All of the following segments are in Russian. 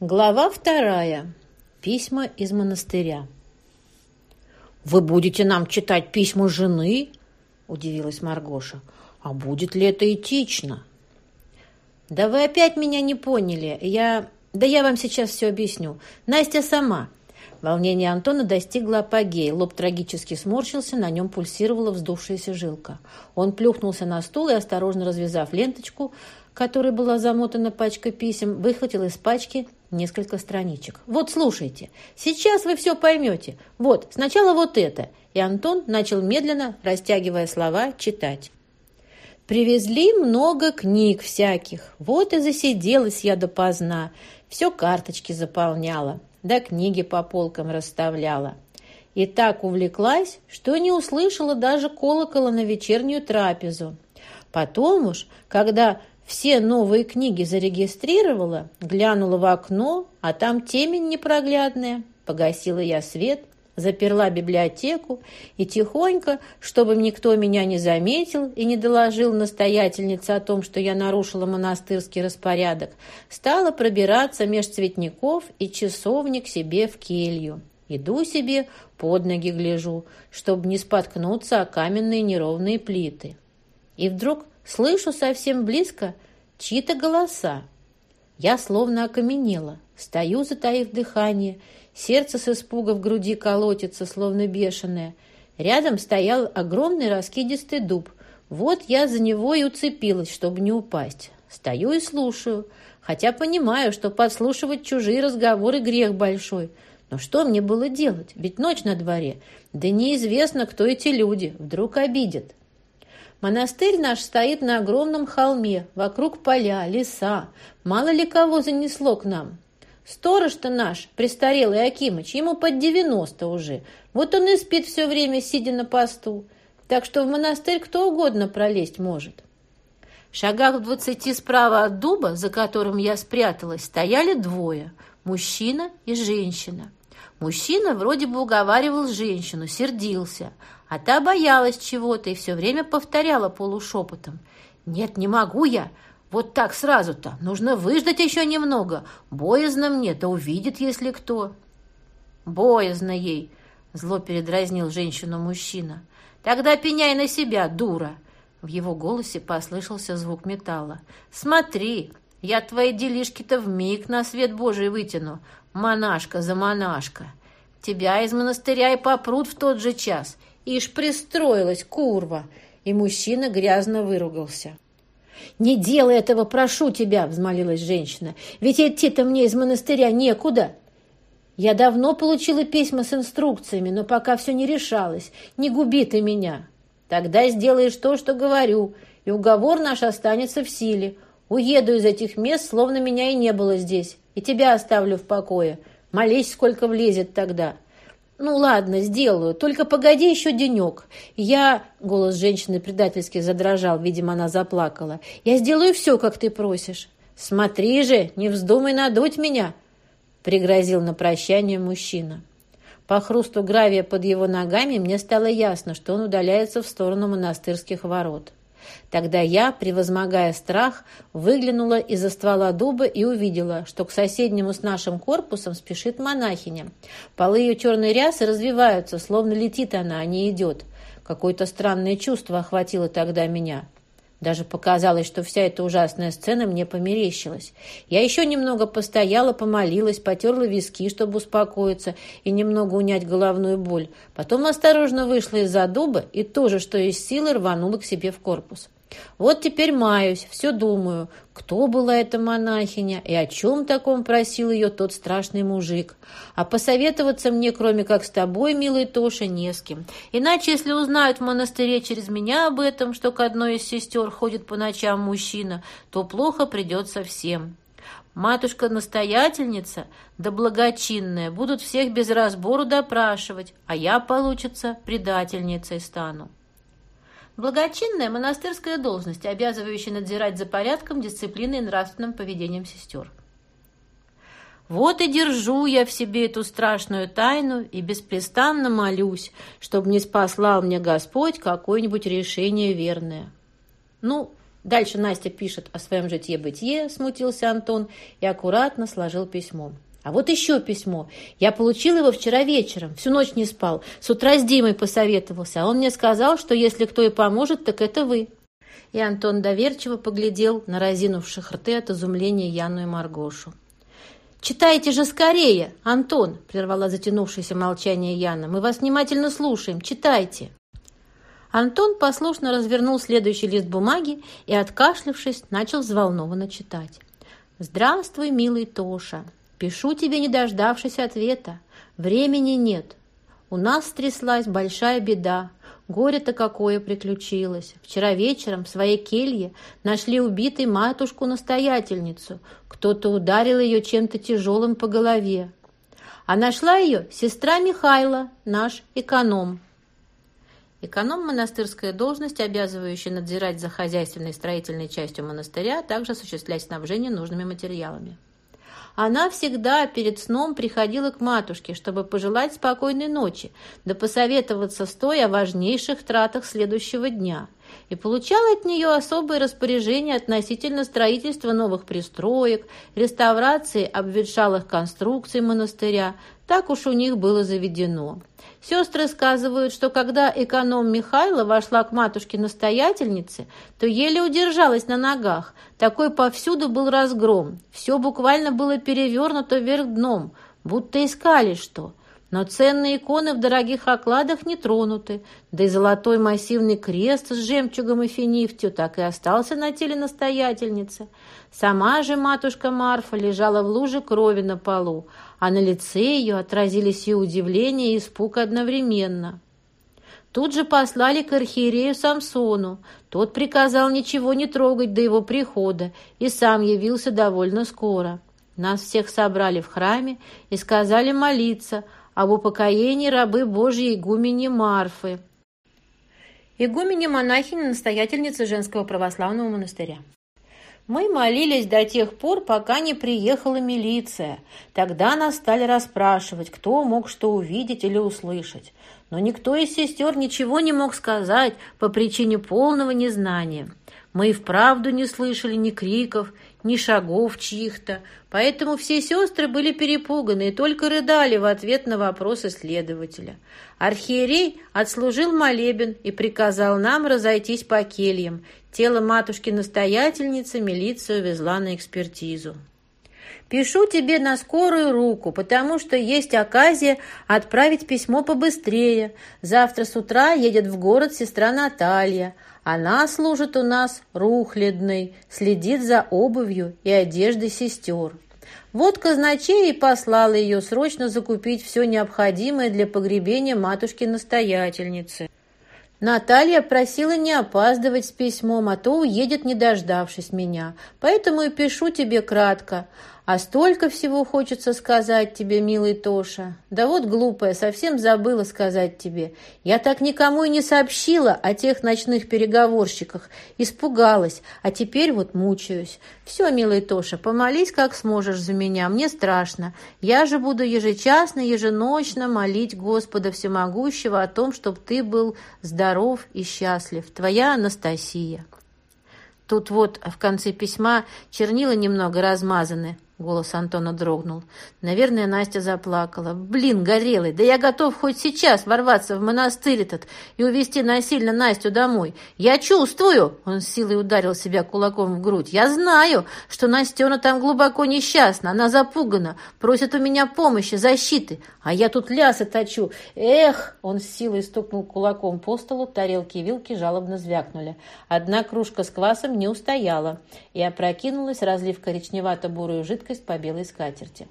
Глава вторая. Письма из монастыря. «Вы будете нам читать письма жены?» – удивилась Маргоша. «А будет ли это этично?» «Да вы опять меня не поняли. Я... Да я вам сейчас все объясню. Настя сама». Волнение Антона достигло апогея. Лоб трагически сморщился, на нем пульсировала вздувшаяся жилка. Он плюхнулся на стул и, осторожно развязав ленточку, которой была замотана пачка писем, выхватил из пачки несколько страничек. «Вот, слушайте, сейчас вы все поймете. Вот, сначала вот это». И Антон начал медленно, растягивая слова, читать. «Привезли много книг всяких. Вот и засиделась я допоздна. Все карточки заполняла, да книги по полкам расставляла. И так увлеклась, что не услышала даже колокола на вечернюю трапезу. Потом уж, когда все новые книги зарегистрировала, глянула в окно, а там темень непроглядная. Погасила я свет, заперла библиотеку и тихонько, чтобы никто меня не заметил и не доложил настоятельнице о том, что я нарушила монастырский распорядок, стала пробираться меж цветников и часовник себе в келью. Иду себе, под ноги гляжу, чтобы не споткнуться о каменные неровные плиты. И вдруг Слышу совсем близко чьи-то голоса. Я словно окаменела, стою, затаив дыхание, сердце с испуга в груди колотится, словно бешеное. Рядом стоял огромный раскидистый дуб. Вот я за него и уцепилась, чтобы не упасть. Стою и слушаю, хотя понимаю, что подслушивать чужие разговоры грех большой. Но что мне было делать? Ведь ночь на дворе. Да неизвестно, кто эти люди. Вдруг обидят. Монастырь наш стоит на огромном холме, вокруг поля, леса. Мало ли кого занесло к нам. Сторож-то наш, престарелый Акимыч, ему под девяносто уже. Вот он и спит все время, сидя на посту. Так что в монастырь кто угодно пролезть может. В шагах в двадцати справа от дуба, за которым я спряталась, стояли двое – мужчина и женщина. Мужчина вроде бы уговаривал женщину, сердился, а та боялась чего-то и все время повторяла полушепотом. «Нет, не могу я. Вот так сразу-то. Нужно выждать еще немного. Боязно мне, да увидит, если кто». «Боязно ей», — зло передразнил женщину мужчина. «Тогда пеняй на себя, дура!» В его голосе послышался звук металла. «Смотри, я твои делишки-то вмиг на свет Божий вытяну. Монашка за монашка. Тебя из монастыря и попрут в тот же час. Ишь пристроилась, курва!» И мужчина грязно выругался. «Не делай этого, прошу тебя!» — взмолилась женщина. «Ведь идти-то мне из монастыря некуда!» «Я давно получила письма с инструкциями, но пока все не решалось. Не губи ты меня!» «Тогда сделаешь то, что говорю, и уговор наш останется в силе. Уеду из этих мест, словно меня и не было здесь, и тебя оставлю в покое. Молись, сколько влезет тогда!» «Ну ладно, сделаю, только погоди еще денек. Я...» — голос женщины предательски задрожал, видимо, она заплакала. «Я сделаю все, как ты просишь». «Смотри же, не вздумай надуть меня!» — пригрозил на прощание мужчина. По хрусту гравия под его ногами мне стало ясно, что он удаляется в сторону монастырских ворот. Тогда я, превозмогая страх, выглянула из-за ствола дуба и увидела, что к соседнему с нашим корпусом спешит монахиня. Полы ее черной рясы развиваются, словно летит она, а не идет. Какое-то странное чувство охватило тогда меня. Даже показалось, что вся эта ужасная сцена мне померещилась. Я еще немного постояла, помолилась, потерла виски, чтобы успокоиться и немного унять головную боль. Потом осторожно вышла из-за дуба и тоже, что из силы, рванула к себе в корпус. Вот теперь маюсь, все думаю, кто была эта монахиня и о чем таком просил ее тот страшный мужик. А посоветоваться мне, кроме как с тобой, милый Тоша, не с кем. Иначе, если узнают в монастыре через меня об этом, что к одной из сестер ходит по ночам мужчина, то плохо придется всем. Матушка-настоятельница да благочинная будут всех без разбору допрашивать, а я, получится, предательницей стану. Благочинная монастырская должность, обязывающая надзирать за порядком, дисциплиной и нравственным поведением сестер. Вот и держу я в себе эту страшную тайну и беспрестанно молюсь, чтобы не спаслал мне Господь какое-нибудь решение верное. Ну, Дальше Настя пишет о своем житье-бытие, смутился Антон и аккуратно сложил письмо. А вот еще письмо. Я получил его вчера вечером, всю ночь не спал. С утра с Димой посоветовался, а он мне сказал, что если кто и поможет, так это вы. И Антон доверчиво поглядел на разинувших рты от изумления Яну и Маргошу. «Читайте же скорее, Антон!» – прервала затянувшееся молчание Яна. «Мы вас внимательно слушаем. Читайте!» Антон послушно развернул следующий лист бумаги и, откашлявшись, начал взволнованно читать. «Здравствуй, милый Тоша. Пишу тебе, не дождавшись ответа. Времени нет. У нас стряслась большая беда. Горе-то какое приключилось. Вчера вечером в своей келье нашли убитой матушку-настоятельницу. Кто-то ударил ее чем-то тяжелым по голове. А нашла ее сестра Михайла, наш эконом. Эконом – монастырская должность, обязывающая надзирать за хозяйственной и строительной частью монастыря, а также осуществлять снабжение нужными материалами. Она всегда перед сном приходила к матушке, чтобы пожелать спокойной ночи, да посоветоваться с той о важнейших тратах следующего дня, и получала от нее особые распоряжения относительно строительства новых пристроек, реставрации обветшалых конструкций монастыря, так уж у них было заведено. Сестры сказывают, что когда эконом Михайла вошла к матушке-настоятельнице, то еле удержалась на ногах. Такой повсюду был разгром. Все буквально было перевернуто вверх дном, будто искали что. Но ценные иконы в дорогих окладах не тронуты, да и золотой массивный крест с жемчугом и финифтью так и остался на теле настоятельницы. Сама же матушка Марфа лежала в луже крови на полу, а на лице ее отразились и удивление, и испуг одновременно. Тут же послали к архиерею Самсону. Тот приказал ничего не трогать до его прихода и сам явился довольно скоро. Нас всех собрали в храме и сказали молиться об упокоении рабы Божьей игумени Марфы. Игумени монахини настоятельницы женского православного монастыря. Мы молились до тех пор, пока не приехала милиция. Тогда нас стали расспрашивать, кто мог что увидеть или услышать. Но никто из сестер ничего не мог сказать по причине полного незнания. Мы и вправду не слышали ни криков, ни шагов чьих-то, поэтому все сестры были перепуганы и только рыдали в ответ на вопросы следователя. Архиерей отслужил молебен и приказал нам разойтись по кельям Тело матушки-настоятельницы милиция увезла на экспертизу. Пишу тебе на скорую руку, потому что есть оказия отправить письмо побыстрее. Завтра с утра едет в город сестра Наталья. Она служит у нас рухлядной, следит за обувью и одеждой сестер. Вот казначей и послала ее срочно закупить все необходимое для погребения матушки-настоятельницы. Наталья просила не опаздывать с письмом, а то уедет, не дождавшись меня. Поэтому и пишу тебе кратко. А столько всего хочется сказать тебе, милый Тоша. Да вот глупая, совсем забыла сказать тебе. Я так никому и не сообщила о тех ночных переговорщиках. Испугалась, а теперь вот мучаюсь. Все, милый Тоша, помолись как сможешь за меня, мне страшно. Я же буду ежечасно, еженочно молить Господа Всемогущего о том, чтобы ты был здоров и счастлив. Твоя Анастасия. Тут вот в конце письма чернила немного размазаны. Голос Антона дрогнул. Наверное, Настя заплакала. «Блин, горелый, да я готов хоть сейчас ворваться в монастырь этот и увезти насильно Настю домой. Я чувствую!» Он силой ударил себя кулаком в грудь. «Я знаю, что Настена там глубоко несчастна. Она запугана, просит у меня помощи, защиты. А я тут лясы точу. Эх!» Он силой стукнул кулаком по столу, тарелки и вилки жалобно звякнули. Одна кружка с квасом не устояла и опрокинулась, разлив коричневато-бурую жидкость жидкость по белой скатерти.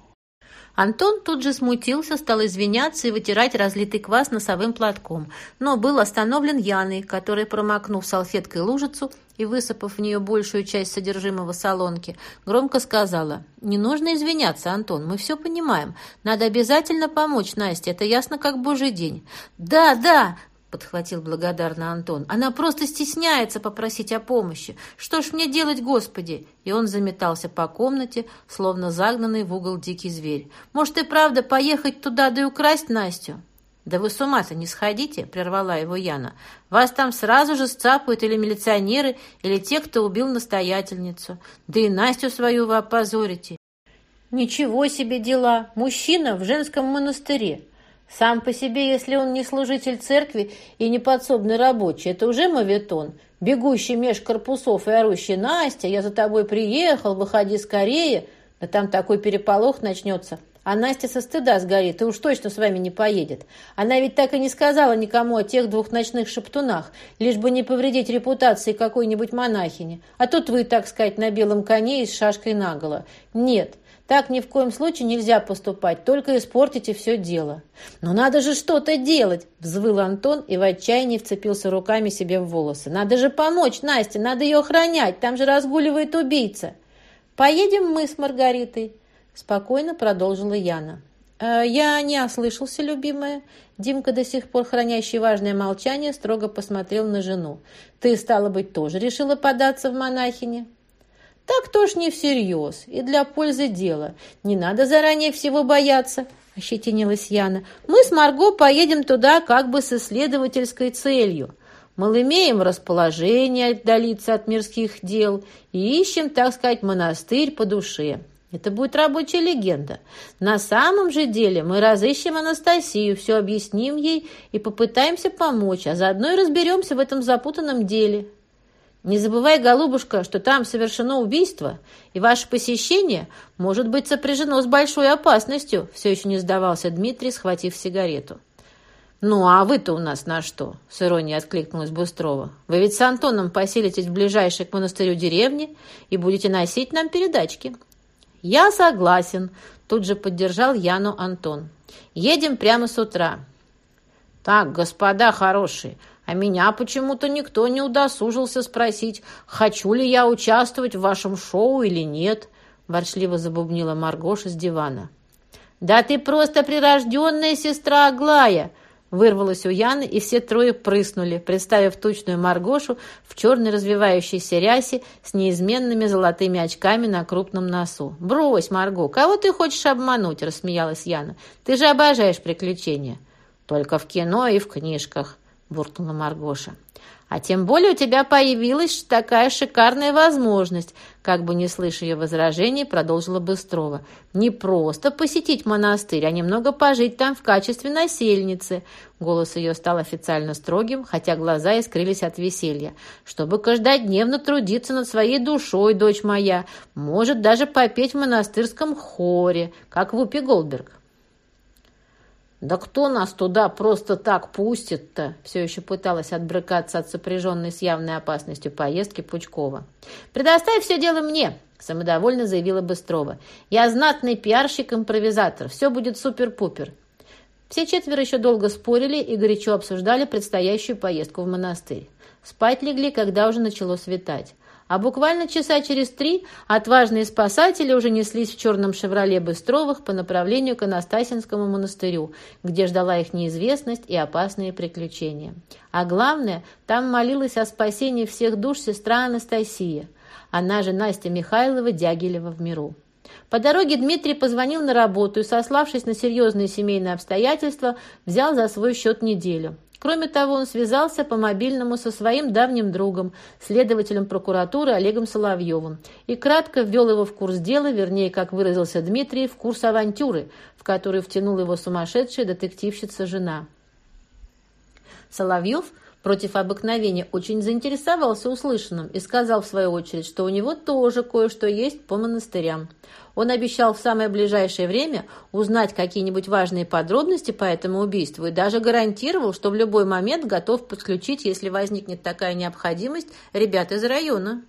Антон тут же смутился, стал извиняться и вытирать разлитый квас носовым платком, но был остановлен Яной, которая, промокнув салфеткой лужицу и высыпав в нее большую часть содержимого солонки, громко сказала, «Не нужно извиняться, Антон, мы все понимаем. Надо обязательно помочь Насте, это ясно как божий день». «Да, да!» — подхватил благодарно Антон. «Она просто стесняется попросить о помощи. Что ж мне делать, Господи?» И он заметался по комнате, словно загнанный в угол дикий зверь. «Может, и правда поехать туда да и украсть Настю?» «Да вы с ума-то не сходите!» – прервала его Яна. «Вас там сразу же сцапают или милиционеры, или те, кто убил настоятельницу. Да и Настю свою вы опозорите». «Ничего себе дела! Мужчина в женском монастыре! Сам по себе, если он не служитель церкви и не подсобный рабочий, это уже моветон. Бегущий меж корпусов и орущий Настя, я за тобой приехал, выходи скорее. Да там такой переполох начнется. А Настя со стыда сгорит и уж точно с вами не поедет. Она ведь так и не сказала никому о тех двух ночных шептунах, лишь бы не повредить репутации какой-нибудь монахини. А тут вы, так сказать, на белом коне и с шашкой наголо. Нет, так ни в коем случае нельзя поступать, только испортите все дело. Но надо же что-то делать, взвыл Антон и в отчаянии вцепился руками себе в волосы. Надо же помочь Насте, надо ее охранять, там же разгуливает убийца. Поедем мы с Маргаритой, спокойно продолжила Яна. «Э, «Я не ослышался, любимая». Димка, до сих пор хранящий важное молчание, строго посмотрел на жену. «Ты, стало быть, тоже решила податься в монахине?» Так то ж не всерьез и для пользы дела. Не надо заранее всего бояться, ощетинилась Яна. Мы с Марго поедем туда как бы с исследовательской целью. Мы имеем расположение отдалиться от мирских дел и ищем, так сказать, монастырь по душе. Это будет рабочая легенда. На самом же деле мы разыщем Анастасию, все объясним ей и попытаемся помочь, а заодно и разберемся в этом запутанном деле. Не забывай, голубушка, что там совершено убийство, и ваше посещение может быть сопряжено с большой опасностью», все еще не сдавался Дмитрий, схватив сигарету. «Ну, а вы-то у нас на что?» — с иронией откликнулась Быстрова. «Вы ведь с Антоном поселитесь в ближайшей к монастырю деревне и будете носить нам передачки». «Я согласен», — тут же поддержал Яну Антон. «Едем прямо с утра». «Так, господа хорошие, а меня почему-то никто не удосужился спросить, хочу ли я участвовать в вашем шоу или нет», – ворчливо забубнила Маргоша с дивана. «Да ты просто прирожденная сестра Аглая!» Вырвалась у Яны, и все трое прыснули, представив тучную Маргошу в черной развивающейся рясе с неизменными золотыми очками на крупном носу. «Брось, Марго, кого ты хочешь обмануть?» – рассмеялась Яна. «Ты же обожаешь приключения». «Только в кино и в книжках», – буркнула Маргоша. «А тем более у тебя появилась такая шикарная возможность», как бы не слыша ее возражений, продолжила Быстрова. «Не просто посетить монастырь, а немного пожить там в качестве насельницы». Голос ее стал официально строгим, хотя глаза искрились от веселья. «Чтобы каждодневно трудиться над своей душой, дочь моя, может даже попеть в монастырском хоре, как Вупи Голдберг». «Да кто нас туда просто так пустит-то?» Все еще пыталась отбрыкаться от сопряженной с явной опасностью поездки Пучкова. «Предоставь все дело мне!» Самодовольно заявила Быстрова. «Я знатный пиарщик-импровизатор. Все будет супер-пупер». Все четверо еще долго спорили и горячо обсуждали предстоящую поездку в монастырь. Спать легли, когда уже начало светать. А буквально часа через три отважные спасатели уже неслись в черном «Шевроле» Быстровых по направлению к Анастасинскому монастырю, где ждала их неизвестность и опасные приключения. А главное, там молилась о спасении всех душ сестра Анастасия, она же Настя Михайлова Дягилева в миру. По дороге Дмитрий позвонил на работу и, сославшись на серьезные семейные обстоятельства, взял за свой счет неделю. Кроме того, он связался по мобильному со своим давним другом, следователем прокуратуры Олегом Соловьевым, и кратко ввел его в курс дела, вернее, как выразился Дмитрий, в курс авантюры, в которую втянул его сумасшедшая детективщица-жена. Соловьев – против обыкновения очень заинтересовался услышанным и сказал в свою очередь, что у него тоже кое-что есть по монастырям. Он обещал в самое ближайшее время узнать какие-нибудь важные подробности по этому убийству и даже гарантировал, что в любой момент готов подключить, если возникнет такая необходимость, ребят из района.